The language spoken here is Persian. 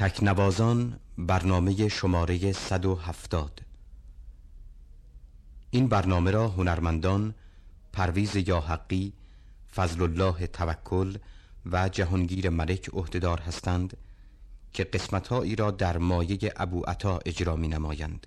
تکنوازان برنامه شماره 170 این برنامه را هنرمندان پرویز یاحقی، فضل الله توکل و جهانگیر ملک عهدهدار هستند که قسمتهایی را در مایه ابو عطا اجرا می نمایند.